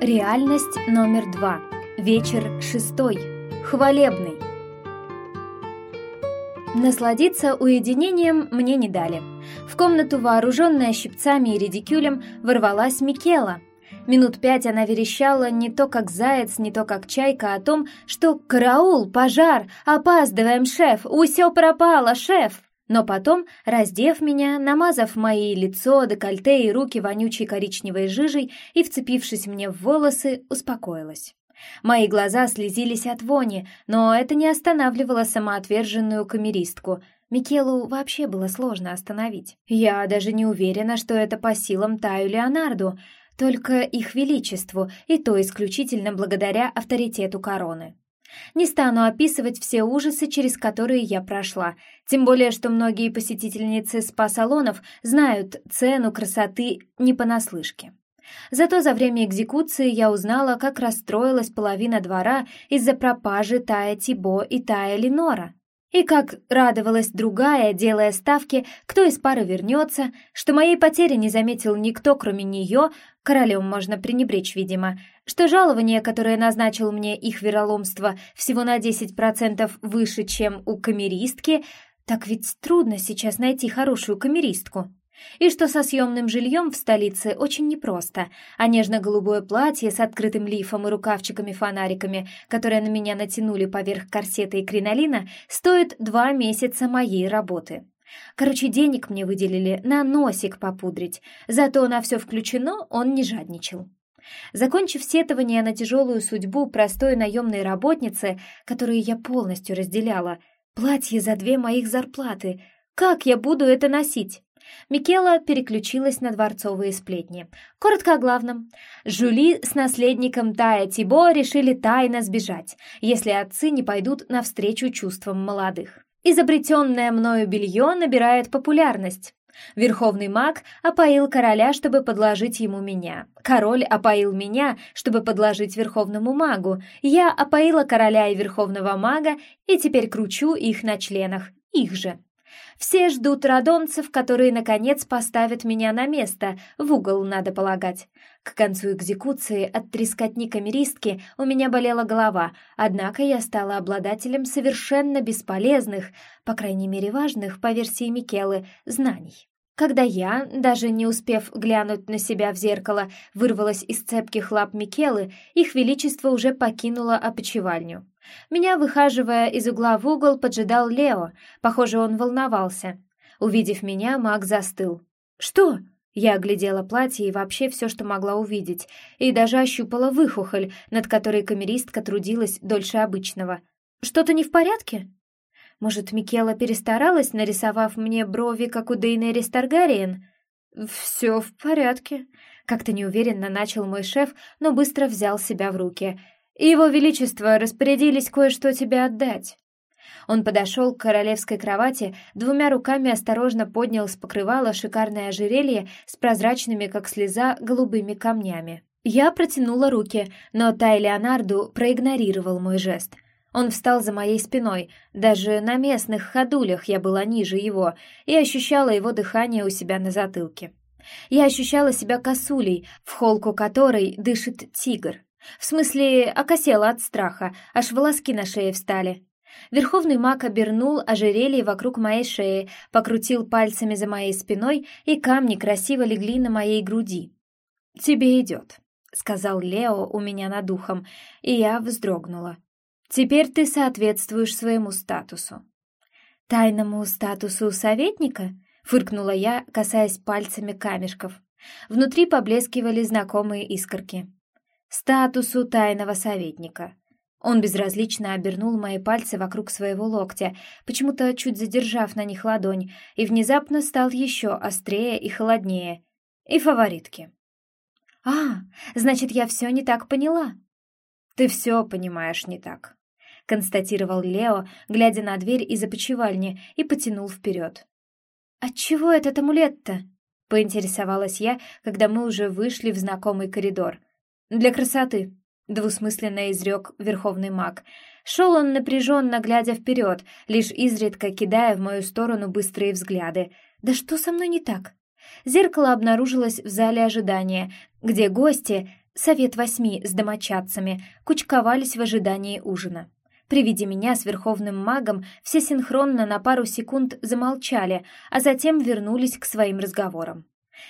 Реальность номер два. Вечер шестой. Хвалебный. Насладиться уединением мне не дали. В комнату, вооруженная щипцами и редикюлем, ворвалась Микела. Минут пять она верещала не то как заяц, не то как чайка о том, что «Караул! Пожар! Опаздываем, шеф! Усё пропало, шеф!» Но потом, раздев меня, намазав мои лицо, декольте и руки вонючей коричневой жижей и вцепившись мне в волосы, успокоилась. Мои глаза слезились от вони, но это не останавливало самоотверженную камеристку. Микелу вообще было сложно остановить. Я даже не уверена, что это по силам Таю Леонарду, только их величеству, и то исключительно благодаря авторитету короны. Не стану описывать все ужасы, через которые я прошла, тем более, что многие посетительницы спа-салонов знают цену красоты не понаслышке. Зато за время экзекуции я узнала, как расстроилась половина двора из-за пропажи Тая Тибо и Тая Ленора. И как радовалась другая, делая ставки, кто из пары вернется, что моей потери не заметил никто, кроме нее, королем можно пренебречь, видимо, что жалование, которое назначил мне их вероломство, всего на 10% выше, чем у камеристки, так ведь трудно сейчас найти хорошую камеристку. И что со съемным жильем в столице очень непросто, а нежно-голубое платье с открытым лифом и рукавчиками-фонариками, которые на меня натянули поверх корсета и кринолина, стоит два месяца моей работы. Короче, денег мне выделили на носик попудрить, зато на все включено он не жадничал. Закончив сетование на тяжелую судьбу простой наемной работницы, которую я полностью разделяла, платье за две моих зарплаты, как я буду это носить? Микела переключилась на дворцовые сплетни. Коротко о главном. Жюли с наследником Тая Тибо решили тайно сбежать, если отцы не пойдут навстречу чувствам молодых. Изобретенное мною белье набирает популярность. Верховный маг опоил короля, чтобы подложить ему меня. Король опоил меня, чтобы подложить верховному магу. Я опоила короля и верховного мага, и теперь кручу их на членах. Их же. Все ждут радомцев, которые, наконец, поставят меня на место, в угол, надо полагать. К концу экзекуции от трескотни камеристки у меня болела голова, однако я стала обладателем совершенно бесполезных, по крайней мере важных, по версии Микелы, знаний. Когда я, даже не успев глянуть на себя в зеркало, вырвалась из цепких лап Микелы, их величество уже покинуло опочивальню. Меня, выхаживая из угла в угол, поджидал Лео. Похоже, он волновался. Увидев меня, маг застыл. «Что?» Я оглядела платье и вообще все, что могла увидеть, и даже ощупала выхухоль, над которой камеристка трудилась дольше обычного. «Что-то не в порядке?» Может, Микела перестаралась, нарисовав мне брови, как у Дейнерис Таргариен? «Все в порядке», — как-то неуверенно начал мой шеф, но быстро взял себя в руки — его Величество распорядились кое-что тебе отдать». Он подошел к королевской кровати, двумя руками осторожно поднял с покрывала шикарное ожерелье с прозрачными, как слеза, голубыми камнями. Я протянула руки, но Тай Леонарду проигнорировал мой жест. Он встал за моей спиной, даже на местных ходулях я была ниже его, и ощущала его дыхание у себя на затылке. Я ощущала себя косулей, в холку которой дышит тигр. В смысле, окосела от страха, аж волоски на шее встали. Верховный маг обернул ожерелье вокруг моей шеи, покрутил пальцами за моей спиной, и камни красиво легли на моей груди. «Тебе идет», — сказал Лео у меня над ухом, и я вздрогнула. «Теперь ты соответствуешь своему статусу». «Тайному статусу советника?» — фыркнула я, касаясь пальцами камешков. Внутри поблескивали знакомые искорки статусу тайного советника. Он безразлично обернул мои пальцы вокруг своего локтя, почему-то чуть задержав на них ладонь, и внезапно стал еще острее и холоднее. И фаворитки. «А, значит, я все не так поняла». «Ты все понимаешь не так», — констатировал Лео, глядя на дверь из опочивальни, и потянул вперед. «Отчего этот амулет-то?» — поинтересовалась я, когда мы уже вышли в знакомый коридор. «Для красоты», — двусмысленно изрек верховный маг. Шел он напряженно, глядя вперед, лишь изредка кидая в мою сторону быстрые взгляды. «Да что со мной не так?» Зеркало обнаружилось в зале ожидания, где гости, совет восьми с домочадцами, кучковались в ожидании ужина. При виде меня с верховным магом все синхронно на пару секунд замолчали, а затем вернулись к своим разговорам.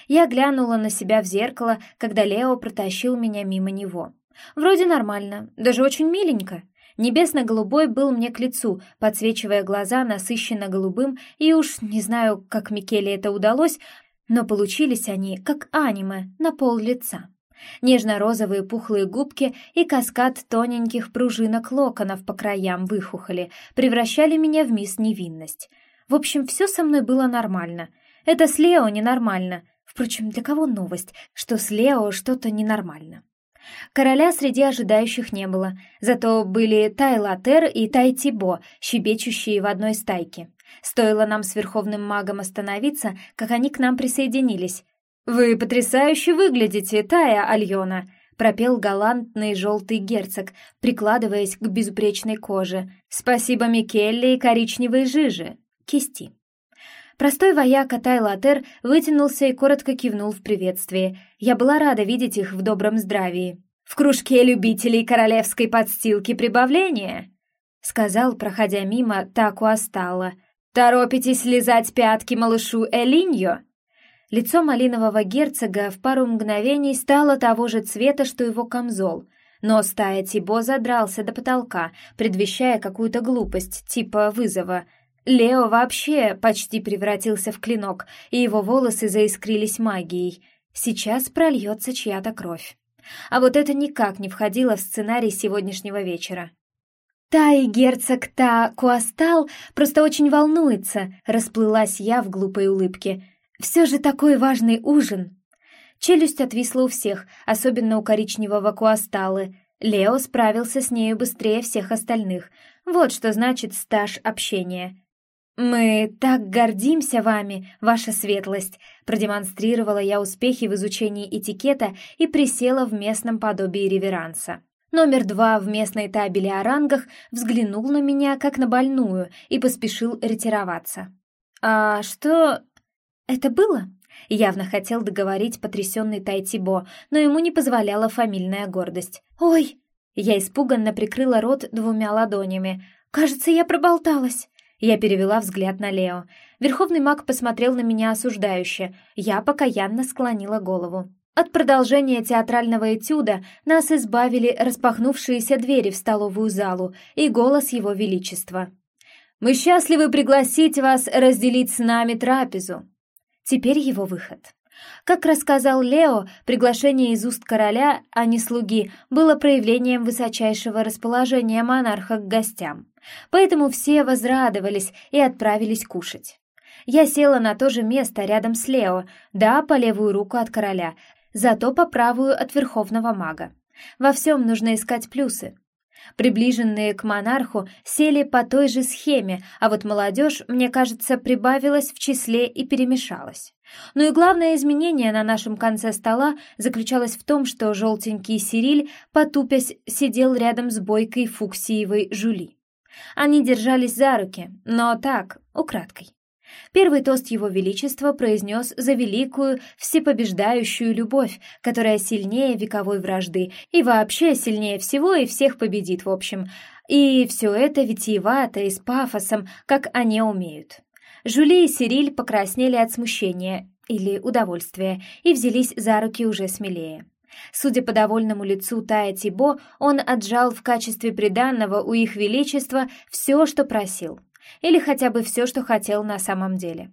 Я глянула на себя в зеркало, когда Лео протащил меня мимо него. Вроде нормально, даже очень миленько. Небесно-голубой был мне к лицу, подсвечивая глаза насыщенно голубым, и уж не знаю, как Микеле это удалось, но получились они, как аниме, на пол лица. Нежно-розовые пухлые губки и каскад тоненьких пружинок локонов по краям выхухоли превращали меня в мисс Невинность. В общем, все со мной было нормально. Это с Лео ненормально. Впрочем, для кого новость, что с Лео что-то ненормально? Короля среди ожидающих не было, зато были Тайлатер и Тайтибо, щебечущие в одной стайке. Стоило нам с верховным магом остановиться, как они к нам присоединились. «Вы потрясающе выглядите, Тая Альона!» — пропел галантный желтый герцог, прикладываясь к безупречной коже. «Спасибо Микелле и коричневой жиже!» Кисти. Простой вояка Тайлатер вытянулся и коротко кивнул в приветствии. Я была рада видеть их в добром здравии. «В кружке любителей королевской подстилки прибавления!» — сказал, проходя мимо, так у остала. «Торопитесь лизать пятки малышу Элиньо?» Лицо малинового герцога в пару мгновений стало того же цвета, что его камзол, но стая Тибо задрался до потолка, предвещая какую-то глупость, типа вызова. Лео вообще почти превратился в клинок, и его волосы заискрились магией. Сейчас прольется чья-то кровь. А вот это никак не входило в сценарий сегодняшнего вечера. «Та и герцог Та Куастал просто очень волнуется», — расплылась я в глупой улыбке — все же такой важный ужин!» Челюсть отвисла у всех, особенно у коричневого куасталы. Лео справился с нею быстрее всех остальных. Вот что значит стаж общения. «Мы так гордимся вами, ваша светлость!» Продемонстрировала я успехи в изучении этикета и присела в местном подобии реверанса. Номер два в местной табели о рангах взглянул на меня как на больную и поспешил ретироваться. «А что...» «Это было?» Явно хотел договорить потрясенный Тайтибо, но ему не позволяла фамильная гордость. «Ой!» Я испуганно прикрыла рот двумя ладонями. «Кажется, я проболталась!» Я перевела взгляд на Лео. Верховный маг посмотрел на меня осуждающе. Я покаянно склонила голову. От продолжения театрального этюда нас избавили распахнувшиеся двери в столовую залу и голос его величества. «Мы счастливы пригласить вас разделить с нами трапезу. Теперь его выход. Как рассказал Лео, приглашение из уст короля, а не слуги, было проявлением высочайшего расположения монарха к гостям. Поэтому все возрадовались и отправились кушать. Я села на то же место рядом с Лео, да, по левую руку от короля, зато по правую от верховного мага. Во всем нужно искать плюсы. Приближенные к монарху сели по той же схеме, а вот молодежь, мне кажется, прибавилась в числе и перемешалась. Ну и главное изменение на нашем конце стола заключалось в том, что желтенький Сириль, потупясь, сидел рядом с бойкой фуксиевой Жули. Они держались за руки, но так, украдкой. Первый тост Его Величества произнес за великую, всепобеждающую любовь, которая сильнее вековой вражды и вообще сильнее всего и всех победит, в общем. И все это витиевато и с пафосом, как они умеют. Жюли и Сириль покраснели от смущения или удовольствия и взялись за руки уже смелее. Судя по довольному лицу Тая Тибо, он отжал в качестве приданного у их величества все, что просил или хотя бы все, что хотел на самом деле.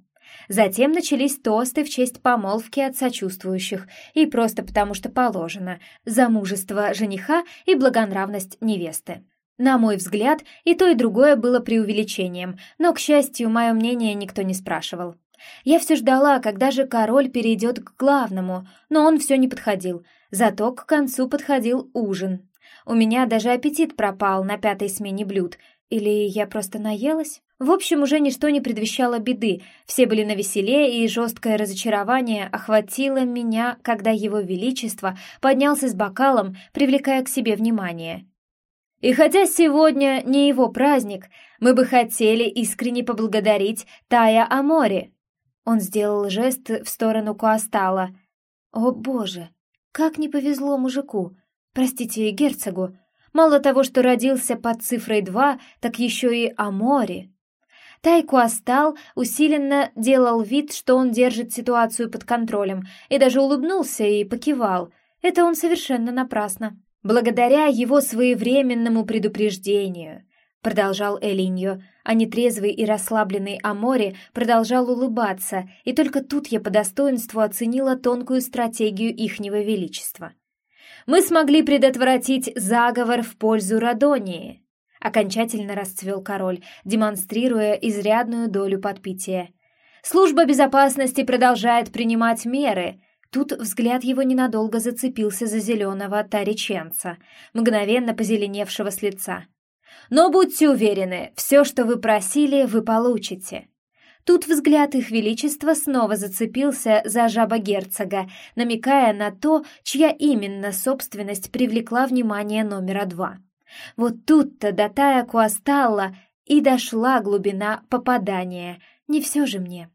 Затем начались тосты в честь помолвки от сочувствующих, и просто потому что положено, замужество жениха и благонравность невесты. На мой взгляд, и то, и другое было преувеличением, но, к счастью, мое мнение никто не спрашивал. Я все ждала, когда же король перейдет к главному, но он все не подходил, зато к концу подходил ужин. У меня даже аппетит пропал на пятой смене блюд, или я просто наелась? В общем, уже ничто не предвещало беды, все были навеселе, и жесткое разочарование охватило меня, когда его величество поднялся с бокалом, привлекая к себе внимание. И хотя сегодня не его праздник, мы бы хотели искренне поблагодарить Тая Амори. Он сделал жест в сторону Куастала. О боже, Как не повезло мужику, простите, герцогу. Мало того, что родился под цифрой два, так еще и о море. Тайку остал, усиленно делал вид, что он держит ситуацию под контролем, и даже улыбнулся и покивал. Это он совершенно напрасно. Благодаря его своевременному предупреждению, продолжал Элиньо, а нетрезвый и расслабленный Амори продолжал улыбаться, и только тут я по достоинству оценила тонкую стратегию ихнего величества. Мы смогли предотвратить заговор в пользу Радонии. Окончательно расцвел король, демонстрируя изрядную долю подпития. «Служба безопасности продолжает принимать меры», Тут взгляд его ненадолго зацепился за зеленого тариченца, мгновенно позеленевшего с лица. «Но будьте уверены, все, что вы просили, вы получите». Тут взгляд их величества снова зацепился за жаба герцога, намекая на то, чья именно собственность привлекла внимание номера два. Вот тут-то до Тая Куасталла и дошла глубина попадания. Не все же мне.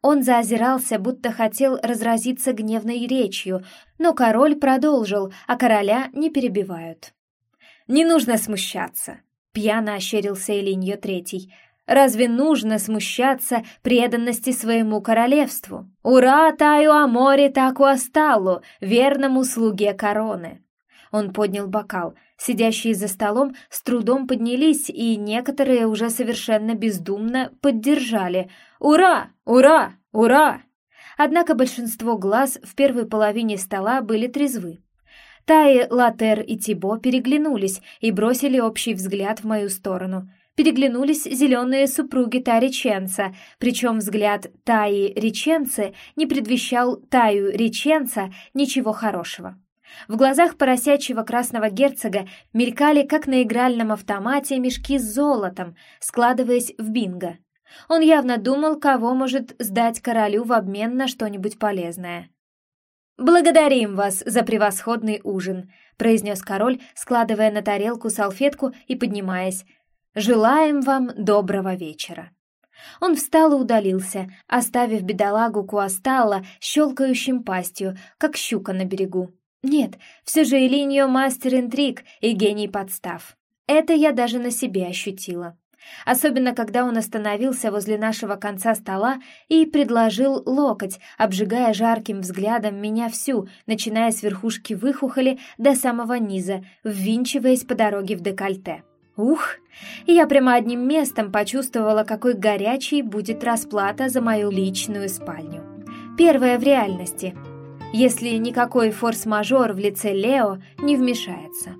Он заозирался, будто хотел разразиться гневной речью, но король продолжил, а короля не перебивают. «Не нужно смущаться», — пьяно ощерился Элиньо Третий. «Разве нужно смущаться преданности своему королевству? Ура Таю Аморе Таку Асталу, верному слуге короны!» Он поднял бокал. Сидящие за столом с трудом поднялись, и некоторые уже совершенно бездумно поддержали. «Ура! Ура! Ура!» Однако большинство глаз в первой половине стола были трезвы. Таи, Латер и Тибо переглянулись и бросили общий взгляд в мою сторону. Переглянулись зеленые супруги Та Реченца, причем взгляд Таи Реченцы не предвещал Таю Реченца ничего хорошего. В глазах поросячьего красного герцога мелькали, как на игральном автомате, мешки с золотом, складываясь в бинго. Он явно думал, кого может сдать королю в обмен на что-нибудь полезное. «Благодарим вас за превосходный ужин», — произнес король, складывая на тарелку салфетку и поднимаясь. «Желаем вам доброго вечера». Он встал и удалился, оставив бедолагу Куасталла щелкающим пастью, как щука на берегу. Нет, все же Элиньо мастер интриг и гений подстав. Это я даже на себе ощутила. Особенно, когда он остановился возле нашего конца стола и предложил локоть, обжигая жарким взглядом меня всю, начиная с верхушки выхухоли до самого низа, ввинчиваясь по дороге в декольте. Ух! Я прямо одним местом почувствовала, какой горячей будет расплата за мою личную спальню. Первая в реальности — если никакой форс-мажор в лице Лео не вмешается.